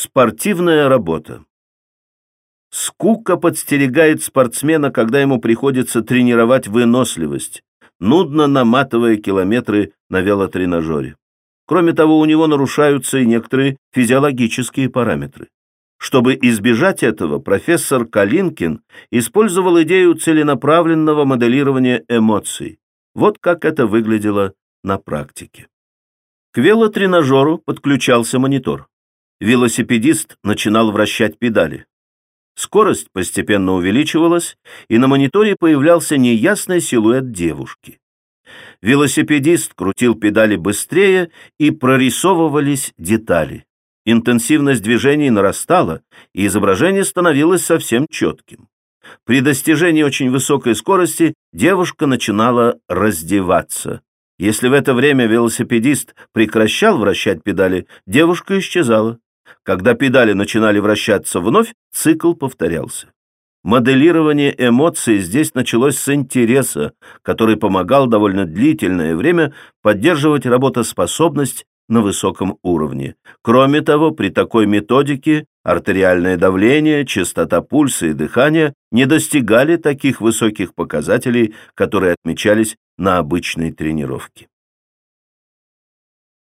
Спортивная работа. Скука подстерегает спортсмена, когда ему приходится тренировать выносливость, нудно наматывая километры на велотренажере. Кроме того, у него нарушаются и некоторые физиологические параметры. Чтобы избежать этого, профессор Калинкин использовал идею целенаправленного моделирования эмоций. Вот как это выглядело на практике. К велотренажеру подключался монитор велосипедист начинал вращать педали. Скорость постепенно увеличивалась, и на мониторе появлялся неясный силуэт девушки. Велосипедист крутил педали быстрее, и прорисовывались детали. Интенсивность движений нарастала, и изображение становилось совсем четким. При достижении очень высокой скорости девушка начинала раздеваться. Если в это время велосипедист прекращал вращать педали, девушка исчезала. Когда педали начинали вращаться вновь, цикл повторялся. Моделирование эмоций здесь началось с интереса, который помогал довольно длительное время поддерживать работоспособность на высоком уровне. Кроме того, при такой методике артериальное давление, частота пульса и дыхания не достигали таких высоких показателей, которые отмечались на обычной тренировке.